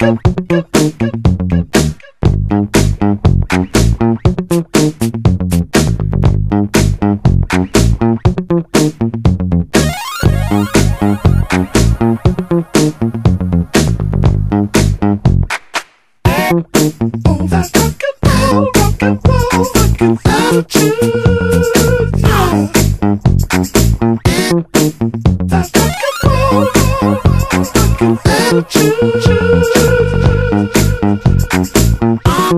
Oh, that's rock and roll, rock and roll, rock and roll.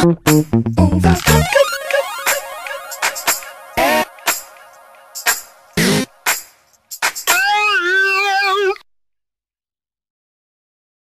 Over.